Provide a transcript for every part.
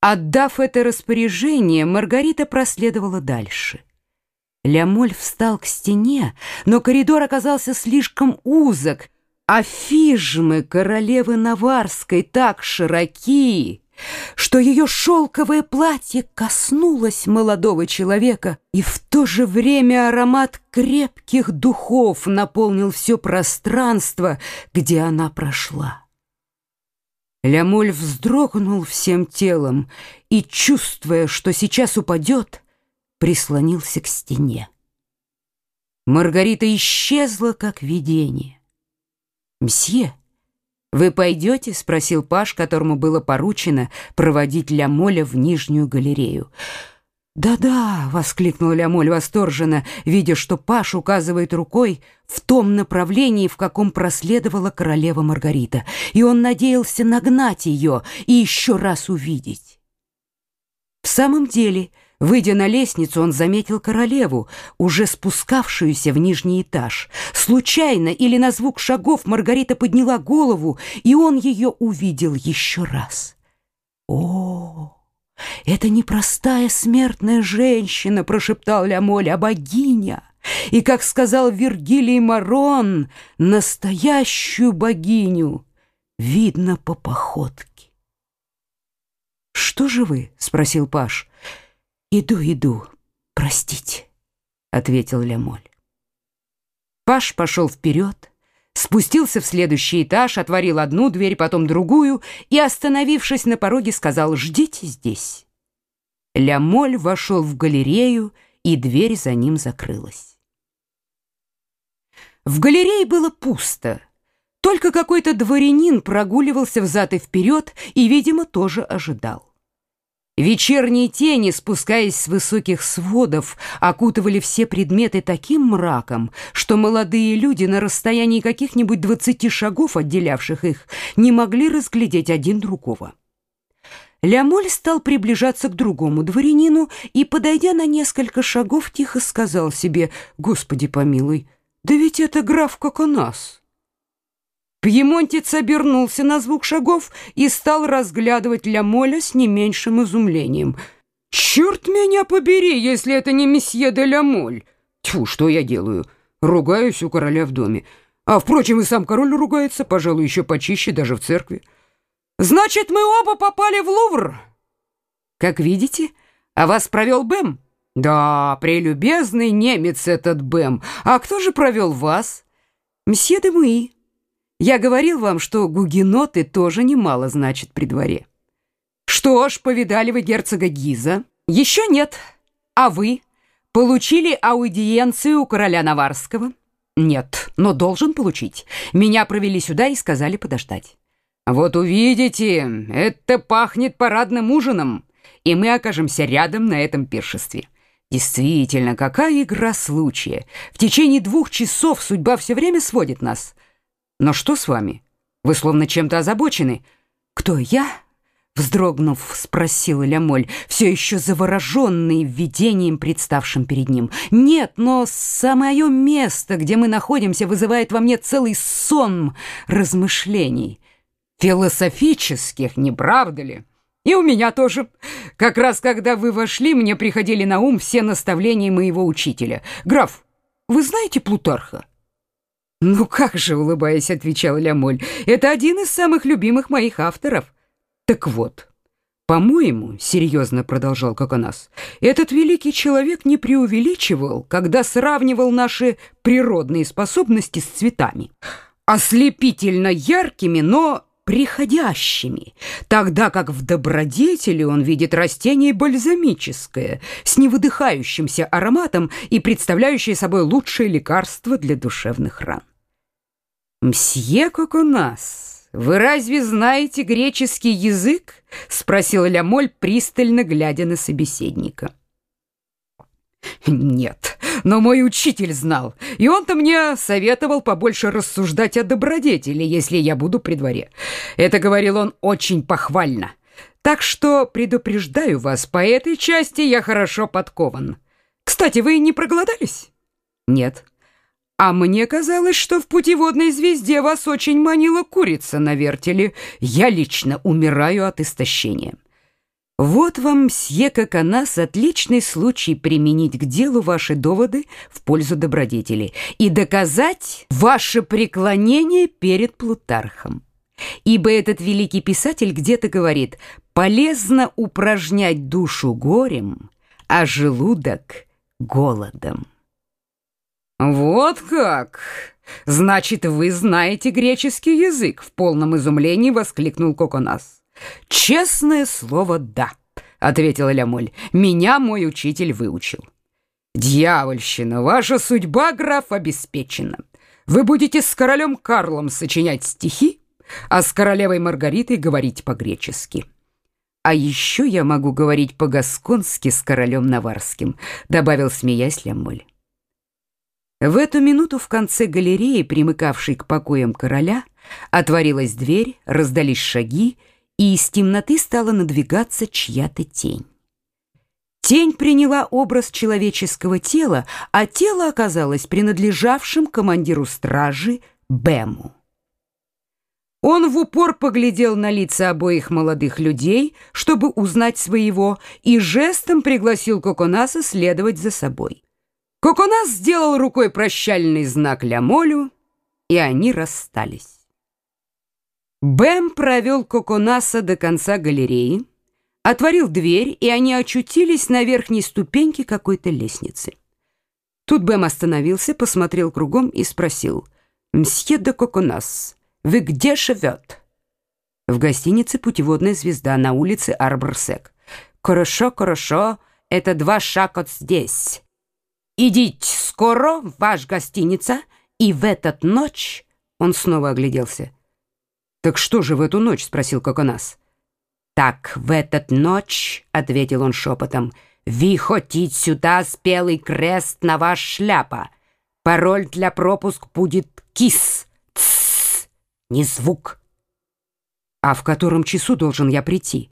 Отдав это распоряжение, Маргарита проследовала дальше. Лямоль встал к стене, но коридор оказался слишком узок, а фижмы королевы Наварской так широки, что ее шелковое платье коснулось молодого человека, и в то же время аромат крепких духов наполнил все пространство, где она прошла. Лямоль вздрогнул всем телом и, чувствуя, что сейчас упадет, прислонился к стене. Маргарита исчезла, как видение. «Мсье, вы пойдете?» — спросил Паш, которому было поручено проводить Лямоля в Нижнюю галерею. «Да-да!» — воскликнул Лямоль восторженно, видя, что Паш указывает рукой в том направлении, в каком проследовала королева Маргарита, и он надеялся нагнать ее и еще раз увидеть. В самом деле, выйдя на лестницу, он заметил королеву, уже спускавшуюся в нижний этаж. Случайно или на звук шагов Маргарита подняла голову, и он ее увидел еще раз. «О!» «Это не простая смертная женщина», — прошептал Лямоль, — «а богиня». И, как сказал Вергилий Марон, настоящую богиню видно по походке. «Что же вы?» — спросил Паш. «Иду, иду, простите», — ответил Лямоль. Паш пошел вперед, спустился в следующий этаж, отворил одну дверь, потом другую и, остановившись на пороге, сказал «Ждите здесь». Лямоль вошел в галерею, и дверь за ним закрылась. В галерее было пусто. Только какой-то дворянин прогуливался взад и вперед и, видимо, тоже ожидал. Вечерние тени, спускаясь с высоких сводов, окутывали все предметы таким мраком, что молодые люди на расстоянии каких-нибудь двадцати шагов, отделявших их, не могли разглядеть один другого. Лямоль стал приближаться к другому дворянину и, подойдя на несколько шагов, тихо сказал себе «Господи помилуй, да ведь это граф Коконас». Пьемонтец обернулся на звук шагов и стал разглядывать Ля с не меньшим изумлением. «Черт меня побери, если это не месье де Ля Тьфу, что я делаю? Ругаюсь у короля в доме. А, впрочем, и сам король ругается, пожалуй, еще почище даже в церкви. Значит, мы оба попали в Лувр?» «Как видите, а вас провел Бэм?» «Да, прелюбезный немец этот Бэм. А кто же провел вас?» «Мсье де Муи». Я говорил вам, что гугеноты тоже немало значат при дворе. Что ж, повидали вы герцога Гиза? Еще нет. А вы? Получили аудиенцию у короля Наварского? Нет, но должен получить. Меня провели сюда и сказали подождать. Вот увидите, это пахнет парадным ужином, и мы окажемся рядом на этом пиршестве. Действительно, какая игра случая. В течение двух часов судьба все время сводит нас — но что с вами? Вы словно чем-то озабочены. Кто я? Вздрогнув, спросила Лямоль, все еще завороженный видением, представшим перед ним. «Нет, но самое место, где мы находимся, вызывает во мне целый сон размышлений. Философических, не правда ли? И у меня тоже. Как раз когда вы вошли, мне приходили на ум все наставления моего учителя. Граф, вы знаете Плутарха?» «Ну как же», — улыбаясь, отвечал Лямоль, — «это один из самых любимых моих авторов». «Так вот, по-моему, — серьезно продолжал Коконас, — этот великий человек не преувеличивал, когда сравнивал наши природные способности с цветами. Ослепительно яркими, но приходящими, тогда как в добродетели он видит растение бальзамическое, с невыдыхающимся ароматом и представляющее собой лучшее лекарство для душевных ран. «Мсье Коконас, вы разве знаете греческий язык?» — спросил Лямоль, пристально глядя на собеседника. «Нет, но мой учитель знал, и он-то мне советовал побольше рассуждать о добродетели, если я буду при дворе. Это говорил он очень похвально. Так что предупреждаю вас, по этой части я хорошо подкован. Кстати, вы не проголодались?» «Нет». А мне казалось, что в путеводной звезде вас очень манила курица на вертеле. Я лично умираю от истощения. Вот вам, мсье Коконас, отличный случай применить к делу ваши доводы в пользу добродетели и доказать ваше преклонение перед Плутархом. Ибо этот великий писатель где-то говорит «полезно упражнять душу горем, а желудок голодом». «Вот как! Значит, вы знаете греческий язык!» В полном изумлении воскликнул Коконас. «Честное слово, да», — ответила Лямоль. «Меня мой учитель выучил». «Дьявольщина! Ваша судьба, граф, обеспечена. Вы будете с королем Карлом сочинять стихи, а с королевой Маргаритой говорить по-гречески». «А еще я могу говорить по-гасконски с королем Наварским», — добавил, смеясь Лямоль. В эту минуту в конце галереи, примыкавшей к покоям короля, отворилась дверь, раздались шаги, и из темноты стала надвигаться чья-то тень. Тень приняла образ человеческого тела, а тело оказалось принадлежавшим командиру стражи Бэму. Он в упор поглядел на лица обоих молодых людей, чтобы узнать своего, и жестом пригласил Коконаса следовать за собой. Коконас сделал рукой прощальный знак Лямолю, и они расстались. Бэм провел Коконаса до конца галереи, отворил дверь, и они очутились на верхней ступеньке какой-то лестницы. Тут Бэм остановился, посмотрел кругом и спросил, «Мсье де Коконас, вы где живет?» «В гостинице «Путеводная звезда» на улице Арборсек». «Хорошо, хорошо, это два шага здесь. Идите скоро ваш гостиница, и в этот ночь...» Он снова огляделся. «Так что же в эту ночь?» — спросил Коконас. «Так в этот ночь», — ответил он шепотом, — «вы хотите сюда спелый крест на ваш шляпа. Пароль для пропуск будет кис. Тссс, не звук». «А в котором часу должен я прийти?»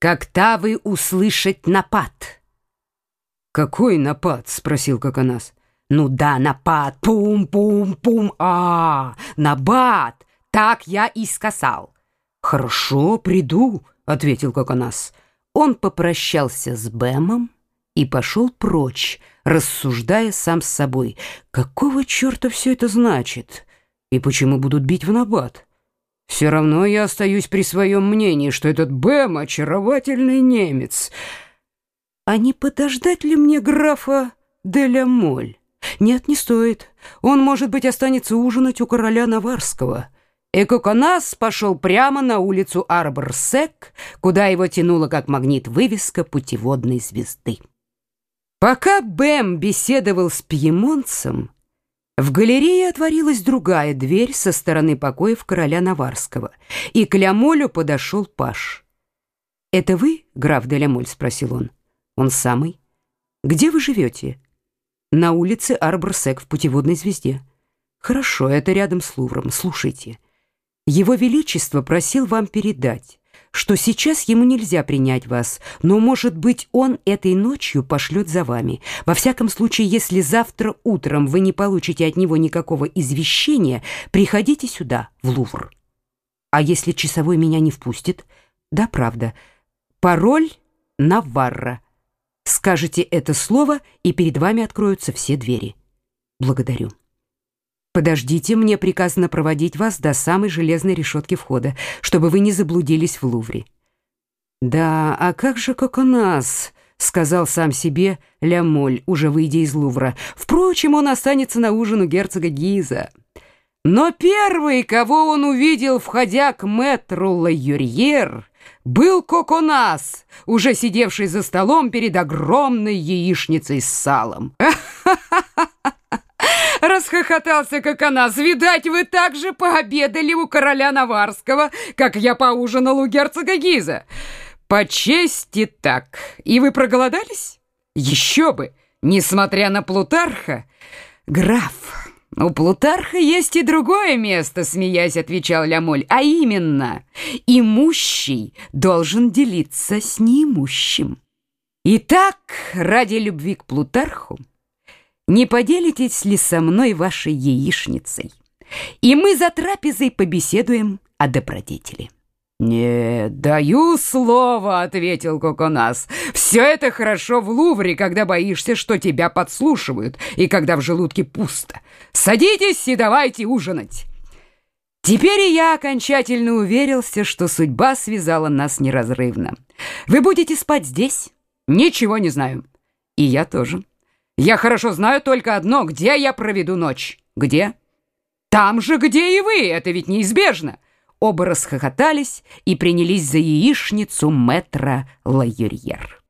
«Когда вы услышать напад». «Какой напад?» — спросил Коконас. «Ну да, напад. Пум-пум-пум. А, набат. Так я и сказал. Хорошо, приду, ответил Коконас. Он попрощался с Бэмом и пошел прочь, рассуждая сам с собой. Какого черта все это значит? И почему будут бить в набат? Все равно я остаюсь при своем мнении, что этот Бэм — очаровательный немец. А не подождать ли мне графа Деля Моль? Нет, не стоит. Он, может быть, останется ужинать у короля Наварского. Экоконас пошел прямо на улицу Арбор-Сек, куда его тянула как магнит вывеска путеводной звезды. Пока Бэм беседовал с пьемонцем, в галерее отворилась другая дверь со стороны покоев короля Наварского, и к Лямолю подошел Паш. «Это вы, граф де Лямоль?» — спросил он. «Он самый. Где вы живете?» «На улице Арбор-Сек в путеводной звезде». «Хорошо, это рядом с Лувром. Слушайте». Его Величество просил вам передать, что сейчас ему нельзя принять вас, но, может быть, он этой ночью пошлет за вами. Во всяком случае, если завтра утром вы не получите от него никакого извещения, приходите сюда, в Лувр. А если часовой меня не впустит? Да, правда. Пароль Наварра. Скажите это слово, и перед вами откроются все двери. Благодарю. Подождите, мне приказано проводить вас до самой железной решетки входа, чтобы вы не заблудились в Лувре. Да, а как же как у нас, сказал сам себе Лямоль, уже выйдя из Лувра. Впрочем, он останется на ужин у герцога Гиза. Но первый, кого он увидел, входя к мэтру Ла был Коконас, уже сидевший за столом перед огромной яичницей с салом. Расхохотался Коконас. «Видать, вы так же пообедали у короля Наварского, как я поужинал у герцога Гиза. По чести так. И вы проголодались? Еще бы, несмотря на Плутарха. Граф, у Плутарха есть и другое место, смеясь, отвечал Лямоль, а именно, имущий должен делиться с неимущим. Итак, ради любви к Плутарху, не поделитесь ли со мной вашей яичницей? И мы за трапезой побеседуем о добродетели. «Не, даю слово», — ответил Коконас. «Все это хорошо в Лувре, когда боишься, что тебя подслушивают, и когда в желудке пусто. Садитесь и давайте ужинать». Теперь и я окончательно уверился, что судьба связала нас неразрывно. Вы будете спать здесь? Ничего не знаю. И я тоже. Я хорошо знаю только одно, где я проведу ночь. Где? Там же, где и вы, это ведь неизбежно. Оба расхохотались и принялись за яичницу мэтра Лаюрьер.